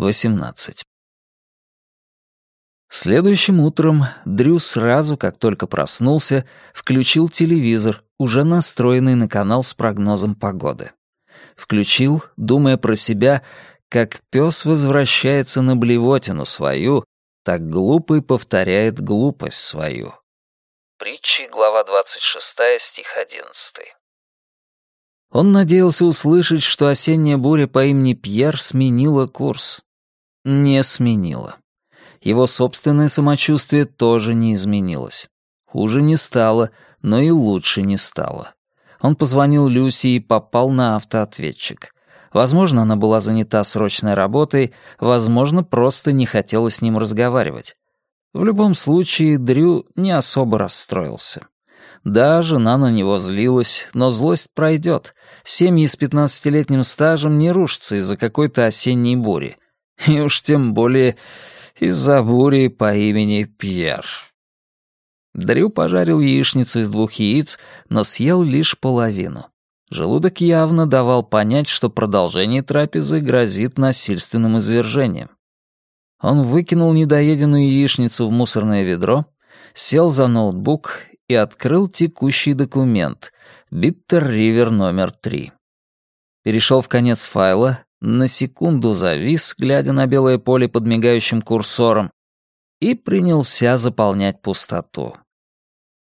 18. Следующим утром Дрю сразу, как только проснулся, включил телевизор, уже настроенный на канал с прогнозом погоды. Включил, думая про себя, как пес возвращается на блевотину свою, так глупый повторяет глупость свою. Притчи, глава 26, стих 11. Он надеялся услышать, что осенняя буря по имени Пьер сменила курс. Не сменила. Его собственное самочувствие тоже не изменилось. Хуже не стало, но и лучше не стало. Он позвонил Люси и попал на автоответчик. Возможно, она была занята срочной работой, возможно, просто не хотела с ним разговаривать. В любом случае, Дрю не особо расстроился. Да, жена на него злилась, но злость пройдет. Семьи с пятнадцатилетним стажем не рушатся из-за какой-то осенней бури. И уж тем более из-за бури по имени Пьер. Дрю пожарил яичницу из двух яиц, но съел лишь половину. Желудок явно давал понять, что продолжение трапезы грозит насильственным извержением. Он выкинул недоеденную яичницу в мусорное ведро, сел за ноутбук и открыл текущий документ «Биттер Ривер номер 3». Перешел в конец файла, на секунду завис, глядя на белое поле под мигающим курсором, и принялся заполнять пустоту.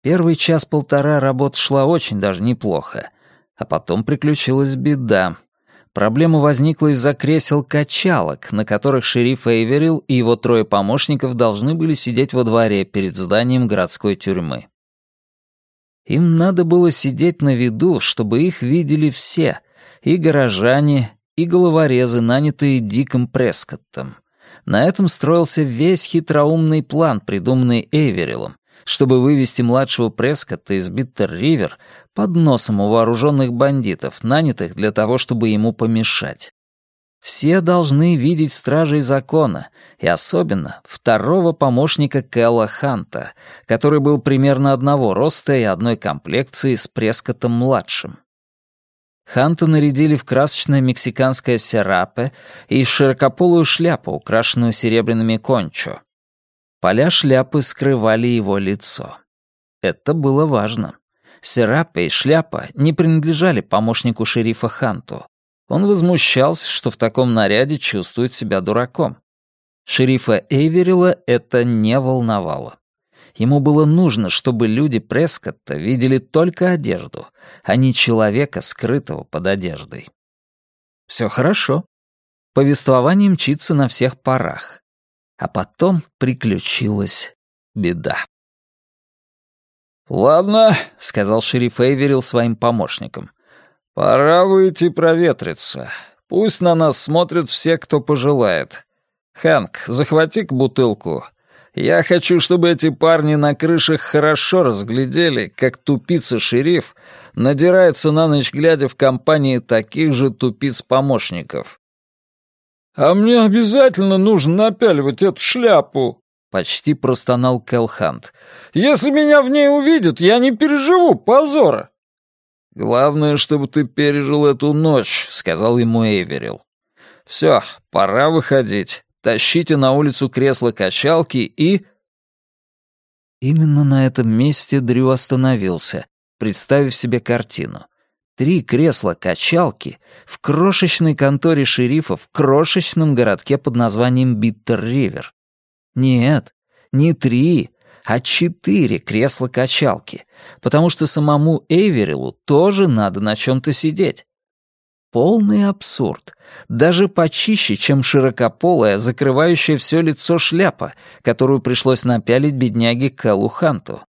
Первый час-полтора работа шла очень даже неплохо, а потом приключилась беда. Проблема возникла из-за кресел-качалок, на которых шериф Эйверил и его трое помощников должны были сидеть во дворе перед зданием городской тюрьмы. Им надо было сидеть на виду, чтобы их видели все, и горожане, и головорезы, нанятые Диком Прескоттом. На этом строился весь хитроумный план, придуманный Эйверилом, чтобы вывести младшего Прескотта из Биттер-Ривер под носом у вооруженных бандитов, нанятых для того, чтобы ему помешать. Все должны видеть стражей закона, и особенно второго помощника Кэлла Ханта, который был примерно одного роста и одной комплекции с Прескотом-младшим. Ханта нарядили в красочное мексиканское серапе и широкополую шляпу, украшенную серебряными кончо. Поля шляпы скрывали его лицо. Это было важно. Серапе и шляпа не принадлежали помощнику шерифа Ханту. Он возмущался, что в таком наряде чувствует себя дураком. Шерифа Эйверила это не волновало. Ему было нужно, чтобы люди Прескотта видели только одежду, а не человека, скрытого под одеждой. Все хорошо. Повествование мчится на всех парах. А потом приключилась беда. «Ладно», — сказал шериф Эйверил своим помощникам. «Пора выйти проветриться. Пусть на нас смотрят все, кто пожелает. Хэнк, захвати-ка бутылку. Я хочу, чтобы эти парни на крышах хорошо разглядели, как тупица-шериф надирается на ночь глядя в компании таких же тупиц-помощников». «А мне обязательно нужно напяливать эту шляпу», — почти простонал Келхант. «Если меня в ней увидят, я не переживу позора». «Главное, чтобы ты пережил эту ночь», — сказал ему Эйверил. «Все, пора выходить. Тащите на улицу кресло-качалки и...» Именно на этом месте Дрю остановился, представив себе картину. Три кресла-качалки в крошечной конторе шерифа в крошечном городке под названием Биттер-Ривер. Нет, не три, а четыре кресла-качалки, потому что самому Эйверилу тоже надо на чем-то сидеть. Полный абсурд. Даже почище, чем широкополая, закрывающая все лицо шляпа, которую пришлось напялить бедняге Кэллу Ханту.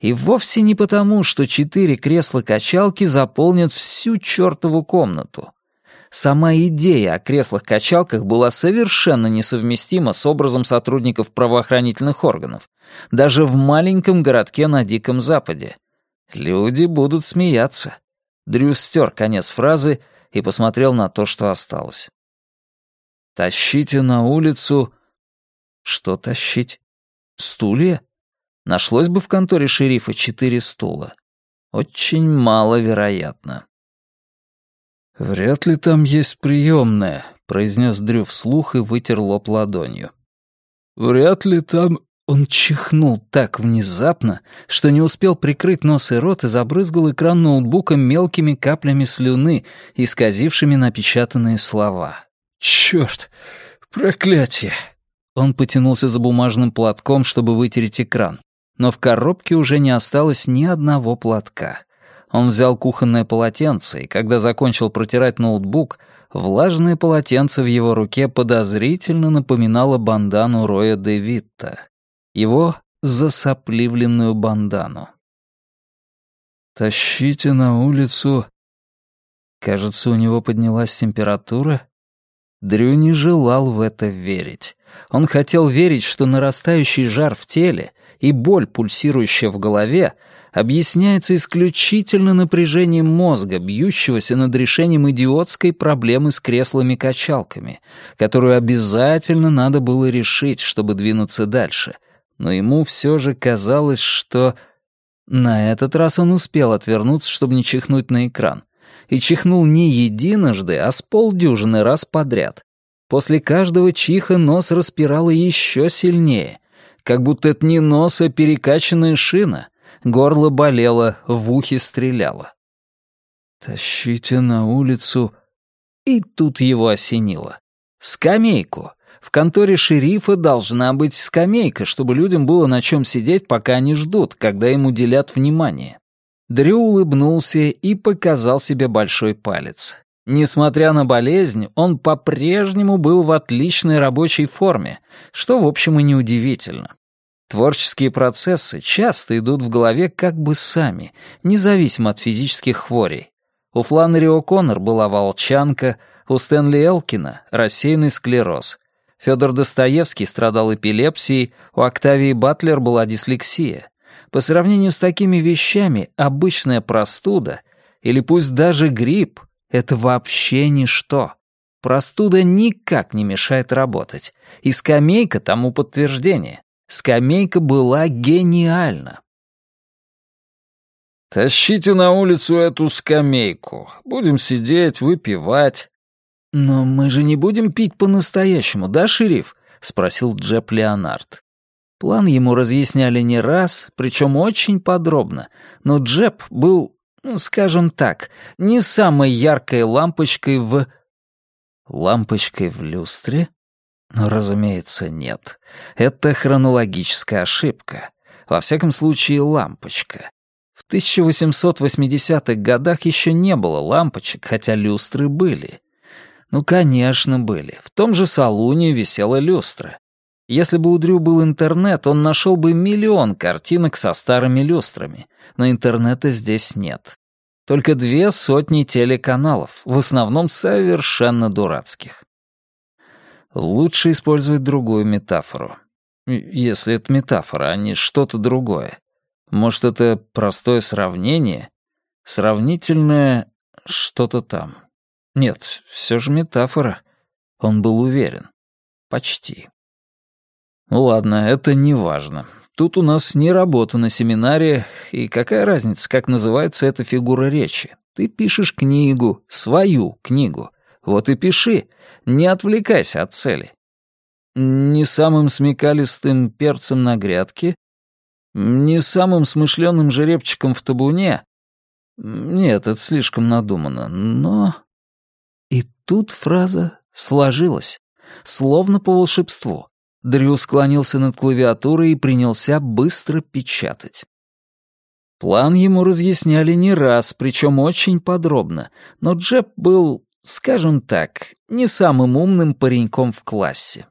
И вовсе не потому, что четыре кресла-качалки заполнят всю чертову комнату. Сама идея о креслах-качалках была совершенно несовместима с образом сотрудников правоохранительных органов, даже в маленьком городке на Диком Западе. Люди будут смеяться. Дрю стер конец фразы и посмотрел на то, что осталось. «Тащите на улицу...» «Что тащить? Стулья?» Нашлось бы в конторе шерифа четыре стула. Очень маловероятно. «Вряд ли там есть приемная», произнес Дрю вслух и вытер лоб ладонью. «Вряд ли там...» Он чихнул так внезапно, что не успел прикрыть нос и рот и забрызгал экран ноутбука мелкими каплями слюны, исказившими напечатанные слова. «Чёрт! Проклятие!» Он потянулся за бумажным платком, чтобы вытереть экран. Но в коробке уже не осталось ни одного платка. Он взял кухонное полотенце, и когда закончил протирать ноутбук, влажное полотенце в его руке подозрительно напоминало бандану Роя де Витта. Его засопливленную бандану. «Тащите на улицу...» Кажется, у него поднялась температура. Дрю не желал в это верить. Он хотел верить, что нарастающий жар в теле и боль, пульсирующая в голове, объясняется исключительно напряжением мозга, бьющегося над решением идиотской проблемы с креслами-качалками, которую обязательно надо было решить, чтобы двинуться дальше. Но ему все же казалось, что... На этот раз он успел отвернуться, чтобы не чихнуть на экран. И чихнул не единожды, а с полдюжины раз подряд. После каждого чиха нос распирало еще сильнее, как будто это не нос, а перекачанная шина — горло болело, в ухе стреляло. «Тащите на улицу...» И тут его осенило. «Скамейку. В конторе шерифа должна быть скамейка, чтобы людям было на чем сидеть, пока они ждут, когда им уделят внимание». Дрю улыбнулся и показал себе большой палец. Несмотря на болезнь, он по-прежнему был в отличной рабочей форме, что, в общем, и неудивительно. Творческие процессы часто идут в голове как бы сами, независимо от физических хворей. У Фланнери О'Коннор была волчанка, у Стэнли Элкина — рассеянный склероз. Федор Достоевский страдал эпилепсией, у Октавии Батлер была дислексия. По сравнению с такими вещами, обычная простуда, или пусть даже грипп, это вообще ничто. Простуда никак не мешает работать, и скамейка тому подтверждение. Скамейка была гениальна. «Тащите на улицу эту скамейку. Будем сидеть, выпивать». «Но мы же не будем пить по-настоящему, да, шериф?» — спросил Джеб Леонард. План ему разъясняли не раз, причем очень подробно, но Джеб был, ну, скажем так, не самой яркой лампочкой в... Лампочкой в люстре? Но, разумеется, нет. Это хронологическая ошибка. Во всяком случае, лампочка. В 1880-х годах еще не было лампочек, хотя люстры были. Ну, конечно, были. В том же салуне висела люстра. Если бы у Дрю был интернет, он нашел бы миллион картинок со старыми люстрами, но интернета здесь нет. Только две сотни телеканалов, в основном совершенно дурацких. Лучше использовать другую метафору. Если это метафора, а не что-то другое. Может, это простое сравнение? Сравнительное что-то там. Нет, все же метафора. Он был уверен. Почти. Ну ладно, это не важно. Тут у нас не работа на семинаре, и какая разница, как называется эта фигура речи? Ты пишешь книгу, свою книгу. Вот и пиши, не отвлекайся от цели. Не самым смекалистым перцем на грядке, не самым смышленым жеребчиком в табуне. Нет, это слишком надумано, но... Тут фраза сложилась, словно по волшебству. Дрю склонился над клавиатурой и принялся быстро печатать. План ему разъясняли не раз, причем очень подробно, но Джеб был скажем так, не самым умным пареньком в классе.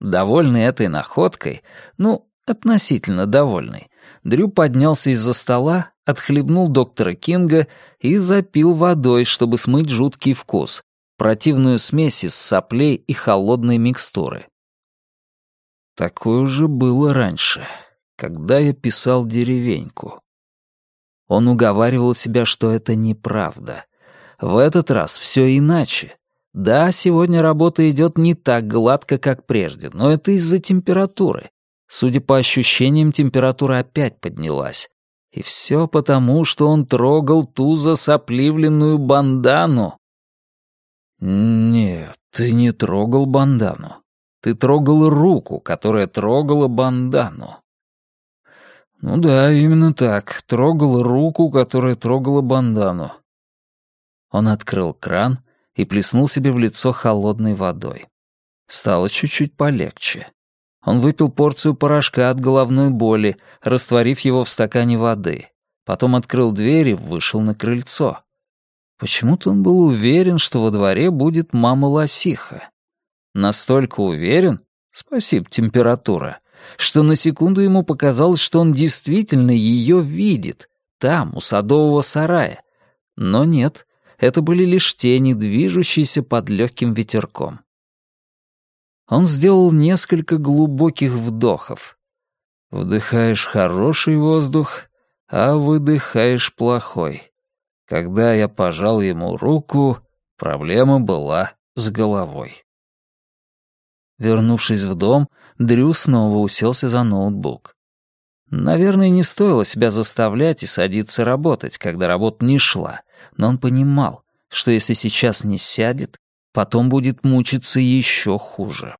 Довольный этой находкой, ну, относительно довольный, Дрю поднялся из-за стола, отхлебнул доктора Кинга и запил водой, чтобы смыть жуткий вкус, противную смесь из соплей и холодной микстуры. Такое уже было раньше, когда я писал деревеньку. Он уговаривал себя, что это неправда, в этот раз все иначе. Да, сегодня работа идет не так гладко, как прежде, но это из-за температуры. Судя по ощущениям, температура опять поднялась. И все потому, что он трогал ту засопливленную бандану. «Нет, ты не трогал бандану. Ты трогал руку, которая трогала бандану». «Ну да, именно так. Трогал руку, которая трогала бандану». Он открыл кран и плеснул себе в лицо холодной водой. Стало чуть-чуть полегче. Он выпил порцию порошка от головной боли, растворив его в стакане воды. Потом открыл дверь и вышел на крыльцо. Почему-то он был уверен, что во дворе будет мама-лосиха. Настолько уверен, спасибо, температура, что на секунду ему показалось, что он действительно ее видит, там, у садового сарая. Но нет, это были лишь тени, движущиеся под легким ветерком. Он сделал несколько глубоких вдохов. Вдыхаешь хороший воздух, а выдыхаешь плохой. Когда я пожал ему руку, проблема была с головой. Вернувшись в дом, Дрю снова уселся за ноутбук. Наверное, не стоило себя заставлять и садиться работать, когда работа не шла, но он понимал, что если сейчас не сядет, потом будет мучиться еще хуже.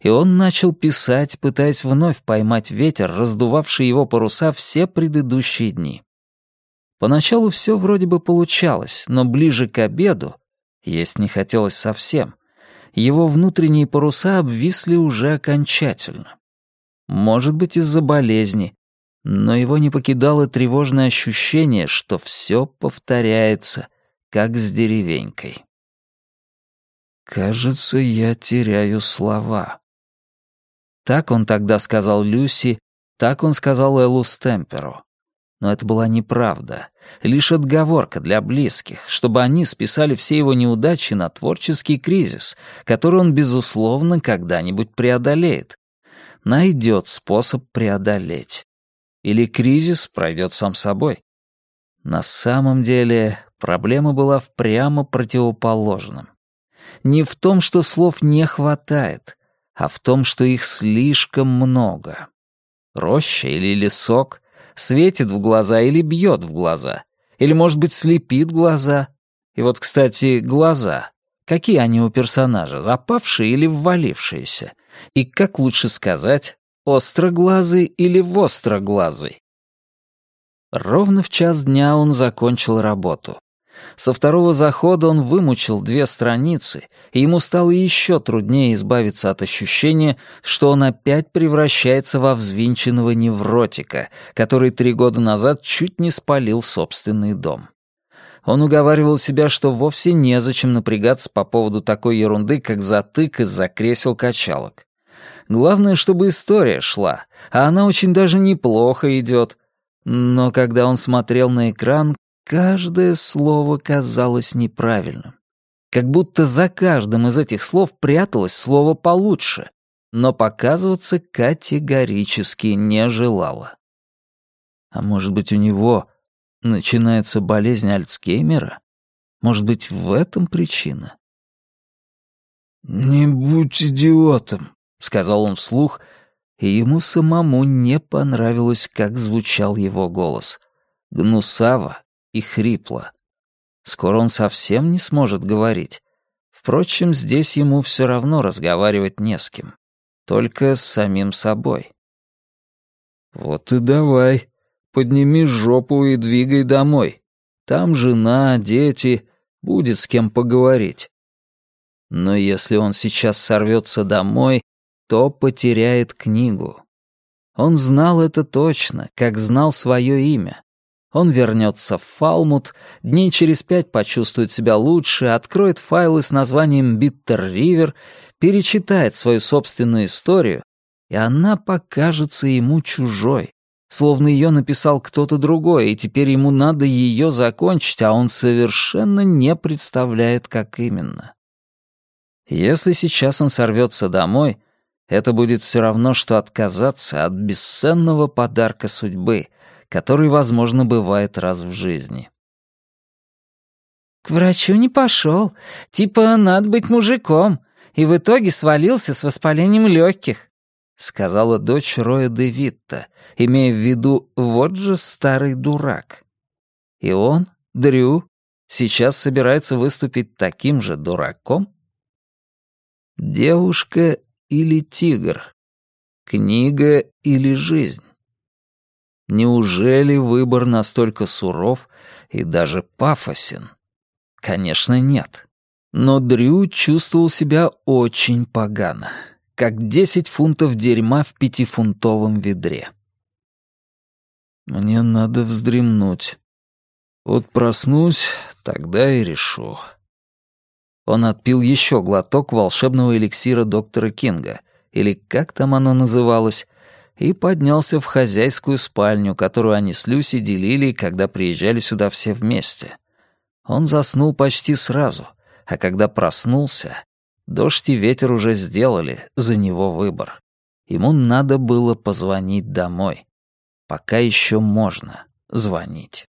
И он начал писать, пытаясь вновь поймать ветер, раздувавший его паруса все предыдущие дни. Поначалу все вроде бы получалось, но ближе к обеду есть не хотелось совсем. Его внутренние паруса обвисли уже окончательно. Может быть, из-за болезни, но его не покидало тревожное ощущение, что все повторяется, как с деревенькой. «Кажется, я теряю слова». Так он тогда сказал Люси, так он сказал Эллу Стемперу. Но это была неправда, лишь отговорка для близких, чтобы они списали все его неудачи на творческий кризис, который он, безусловно, когда-нибудь преодолеет. Найдет способ преодолеть. Или кризис пройдет сам собой. На самом деле проблема была в прямо противоположном. Не в том, что слов не хватает, а в том, что их слишком много. Роща или лесок — светит в глаза или бьет в глаза, или, может быть, слепит глаза. И вот, кстати, глаза. Какие они у персонажа, запавшие или ввалившиеся? И как лучше сказать, остроглазый или востроглазый? Ровно в час дня он закончил работу. Со второго захода он вымучил две страницы, и ему стало еще труднее избавиться от ощущения, что он опять превращается во взвинченного невротика, который три года назад чуть не спалил собственный дом. Он уговаривал себя, что вовсе незачем напрягаться по поводу такой ерунды, как затык из-за кресел качалок. Главное, чтобы история шла, а она очень даже неплохо идет. Но когда он смотрел на экран, Каждое слово казалось неправильным. Как будто за каждым из этих слов пряталось слово получше, но показываться категорически не желало. А может быть, у него начинается болезнь Альцгеймера? Может быть, в этом причина? «Не будь идиотом», — сказал он вслух, и ему самому не понравилось, как звучал его голос. Гнусаво и хрипло. Скоро он совсем не сможет говорить. Впрочем, здесь ему все равно разговаривать не с кем. Только с самим собой. «Вот и давай. Подними жопу и двигай домой. Там жена, дети, будет с кем поговорить». Но если он сейчас сорвется домой, то потеряет книгу. Он знал это точно, как знал свое имя. Он вернется в Фалмут, дней через пять почувствует себя лучше, откроет файлы с названием «Биттер Ривер», перечитает свою собственную историю, и она покажется ему чужой, словно ее написал кто-то другой, и теперь ему надо ее закончить, а он совершенно не представляет, как именно. Если сейчас он сорвется домой, это будет все равно, что отказаться от бесценного подарка судьбы — который, возможно, бывает раз в жизни. «К врачу не пошел. Типа, надо быть мужиком. И в итоге свалился с воспалением легких», — сказала дочь Роя де Витта, имея в виду «вот же старый дурак». И он, Дрю, Сейчас собирается выступить таким же дураком? Девушка или тигр? Книга или жизнь? Неужели выбор настолько суров и даже пафосен? Конечно, нет. Но Дрю чувствовал себя очень погано, как десять фунтов дерьма в пятифунтовом ведре. Мне надо вздремнуть. Вот проснусь, тогда и решу. Он отпил еще глоток волшебного эликсира доктора Кинга, или как там оно называлось, и поднялся в хозяйскую спальню, которую они с Люси делили, когда приезжали сюда все вместе. Он заснул почти сразу, а когда проснулся, дождь и ветер уже сделали за него выбор. Ему надо было позвонить домой пока еще можно звонить.